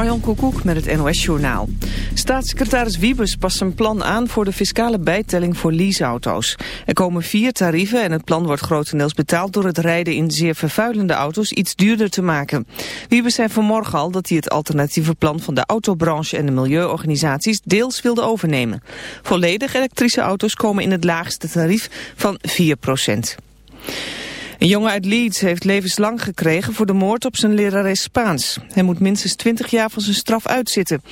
Marjon Koekoek met het NOS-journaal. Staatssecretaris Wiebes past zijn plan aan voor de fiscale bijtelling voor leaseauto's. Er komen vier tarieven en het plan wordt grotendeels betaald door het rijden in zeer vervuilende auto's iets duurder te maken. Wiebes zei vanmorgen al dat hij het alternatieve plan van de autobranche en de milieuorganisaties deels wilde overnemen. Volledig elektrische auto's komen in het laagste tarief van 4 procent. Een jongen uit Leeds heeft levenslang gekregen voor de moord op zijn lerares Spaans. Hij moet minstens 20 jaar van zijn straf uitzitten.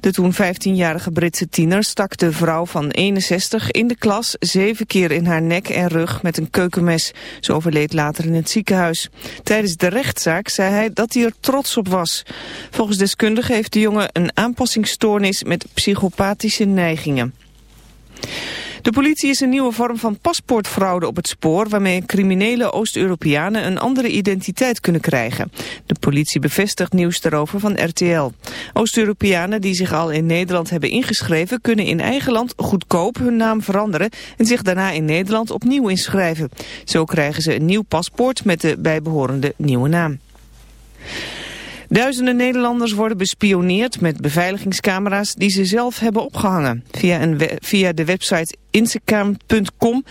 De toen 15-jarige Britse tiener stak de vrouw van 61 in de klas zeven keer in haar nek en rug met een keukenmes. Ze overleed later in het ziekenhuis. Tijdens de rechtszaak zei hij dat hij er trots op was. Volgens deskundigen heeft de jongen een aanpassingsstoornis met psychopathische neigingen. De politie is een nieuwe vorm van paspoortfraude op het spoor... waarmee criminele Oost-Europeanen een andere identiteit kunnen krijgen. De politie bevestigt nieuws daarover van RTL. Oost-Europeanen die zich al in Nederland hebben ingeschreven... kunnen in eigen land goedkoop hun naam veranderen... en zich daarna in Nederland opnieuw inschrijven. Zo krijgen ze een nieuw paspoort met de bijbehorende nieuwe naam. Duizenden Nederlanders worden bespioneerd met beveiligingscamera's die ze zelf hebben opgehangen. Via, een via de website instacam.com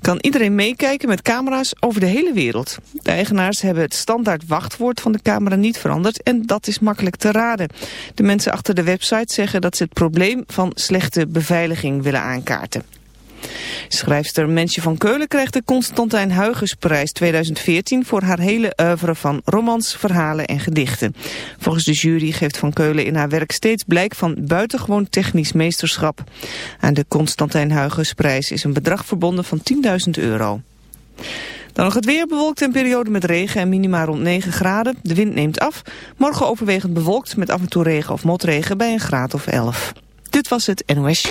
kan iedereen meekijken met camera's over de hele wereld. De eigenaars hebben het standaard wachtwoord van de camera niet veranderd en dat is makkelijk te raden. De mensen achter de website zeggen dat ze het probleem van slechte beveiliging willen aankaarten. Schrijfster Mensje van Keulen krijgt de Constantijn Huygensprijs 2014 voor haar hele oeuvre van romans, verhalen en gedichten. Volgens de jury geeft Van Keulen in haar werk steeds blijk van buitengewoon technisch meesterschap. Aan de Constantijn Huygensprijs is een bedrag verbonden van 10.000 euro. Dan nog het weer bewolkt en periode met regen en minima rond 9 graden. De wind neemt af. Morgen overwegend bewolkt met af en toe regen of motregen bij een graad of 11. Dit was het NOS.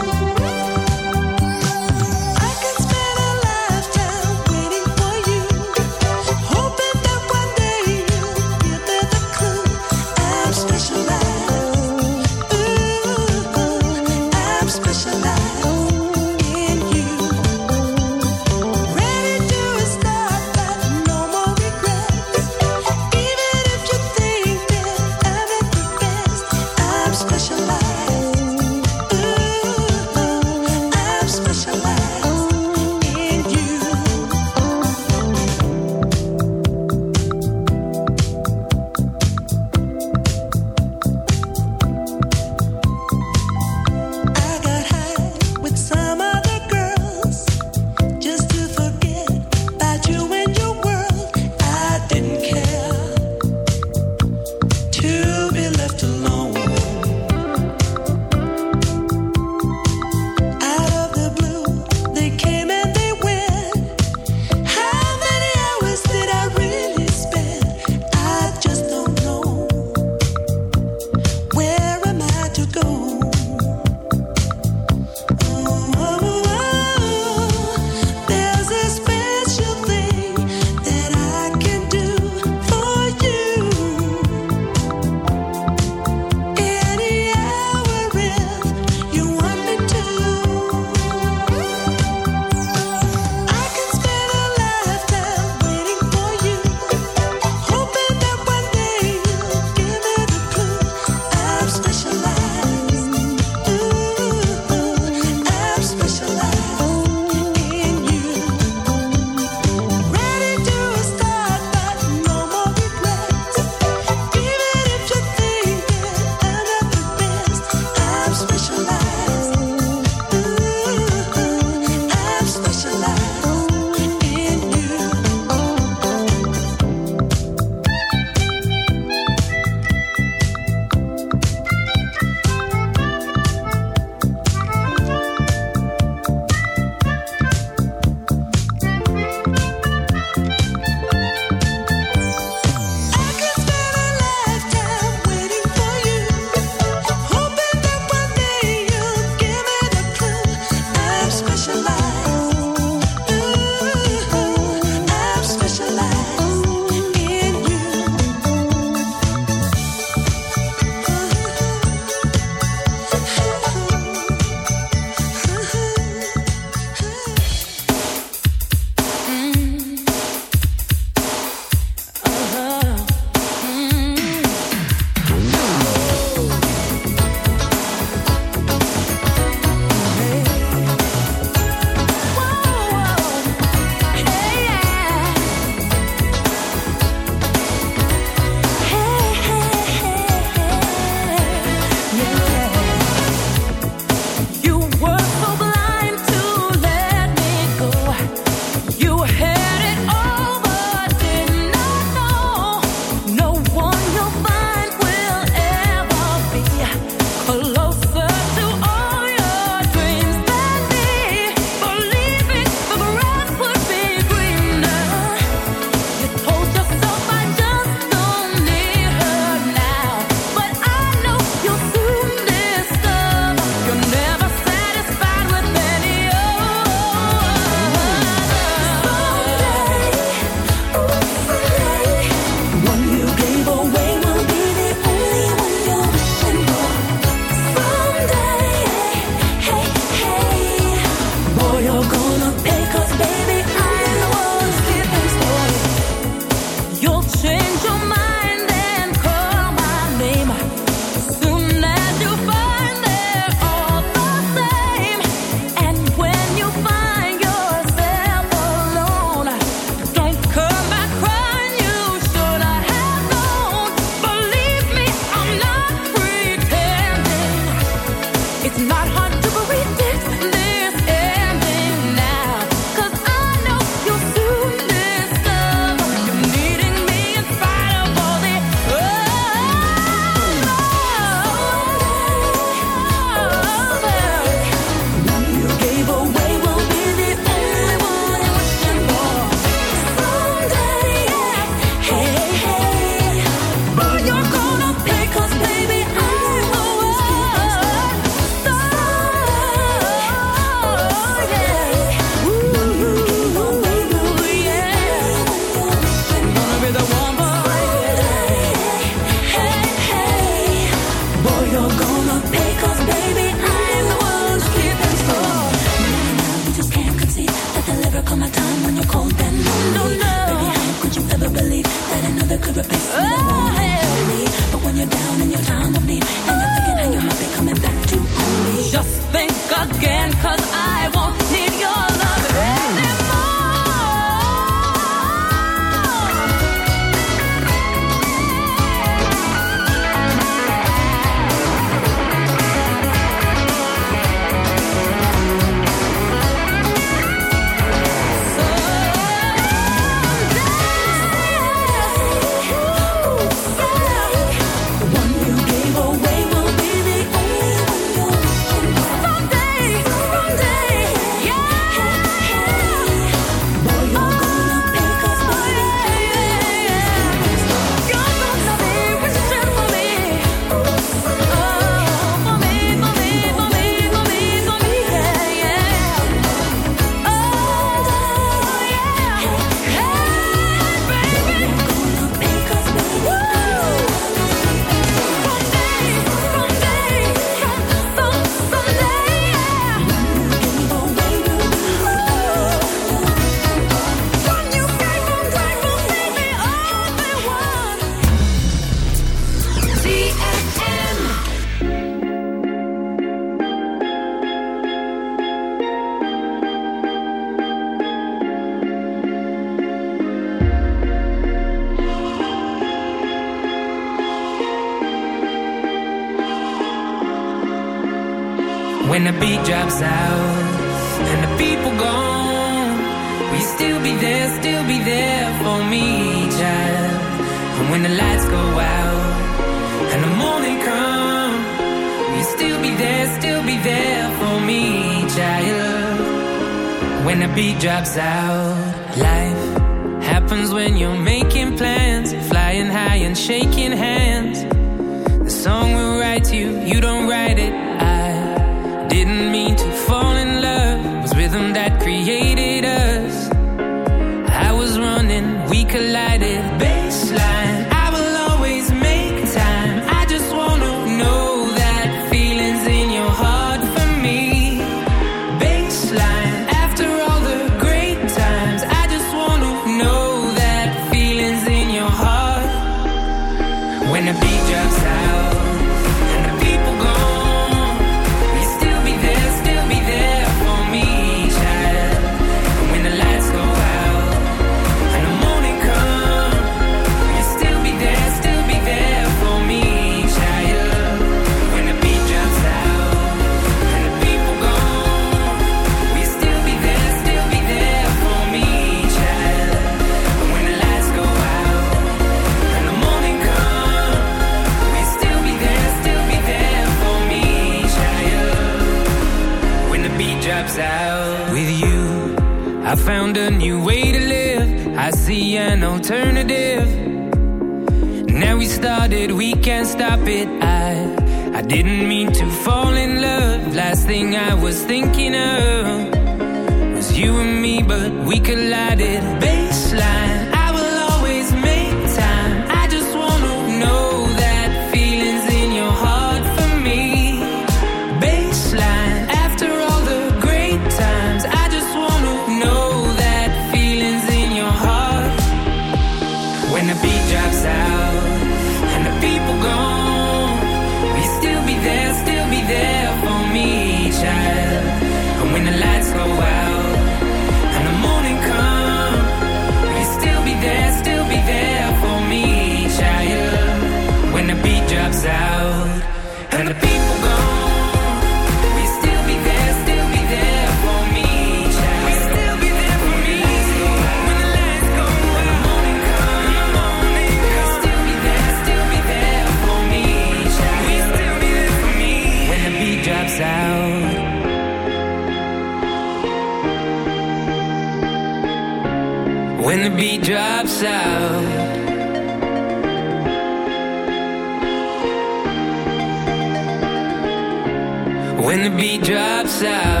outside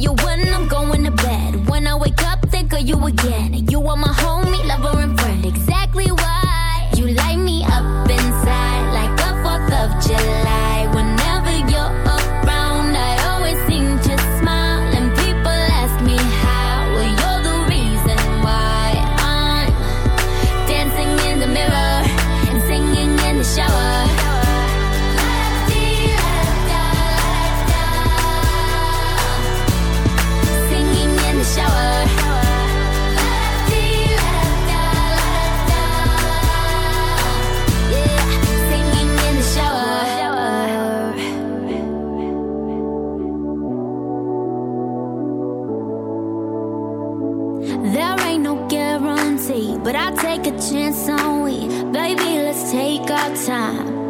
you 那。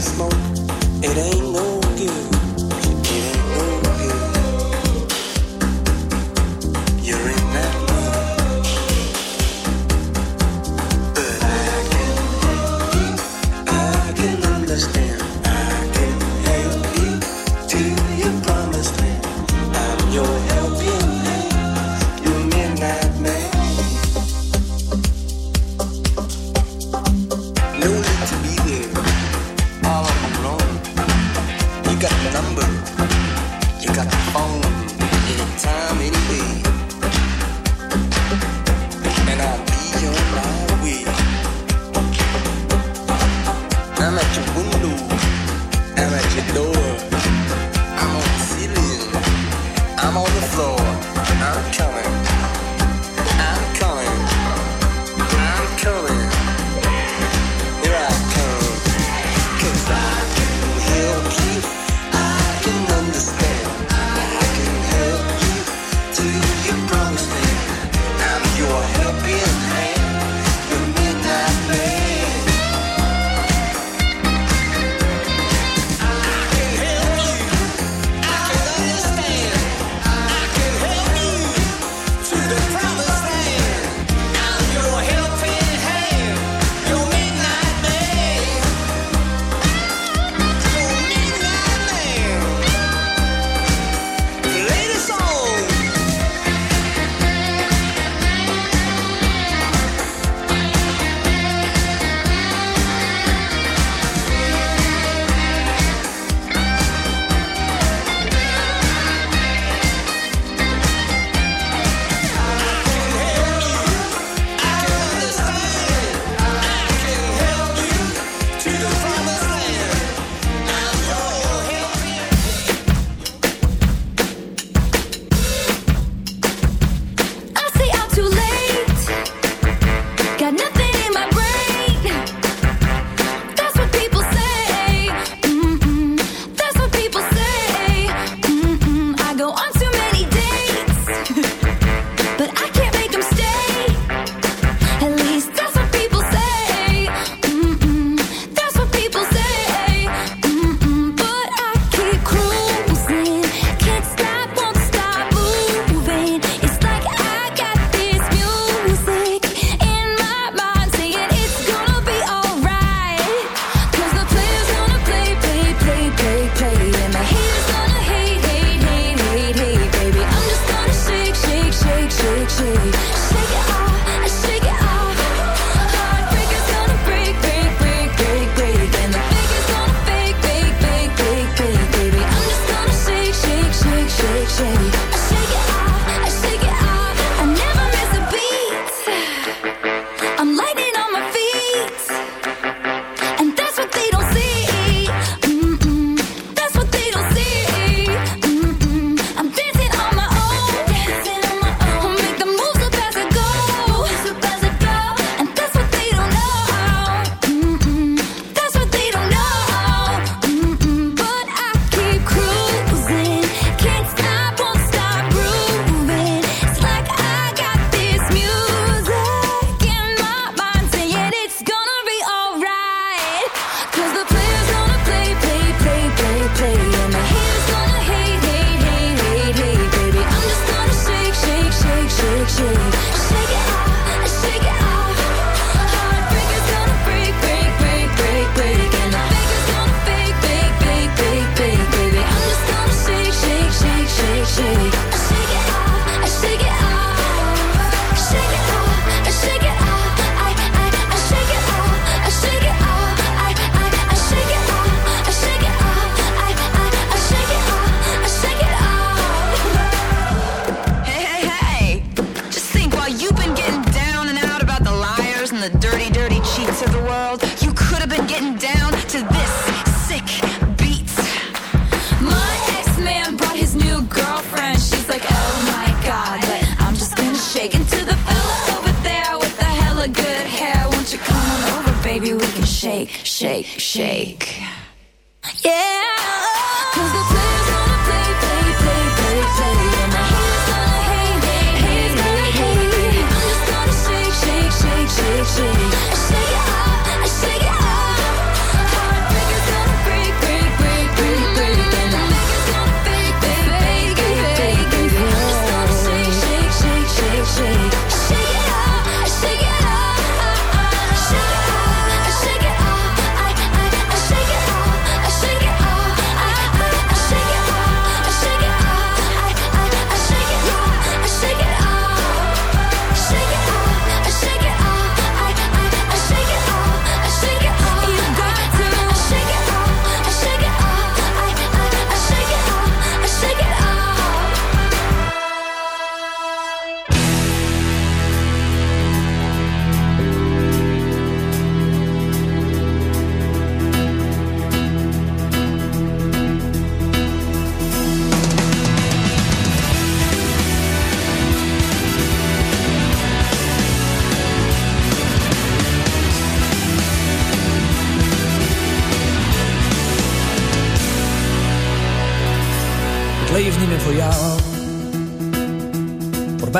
Smoke,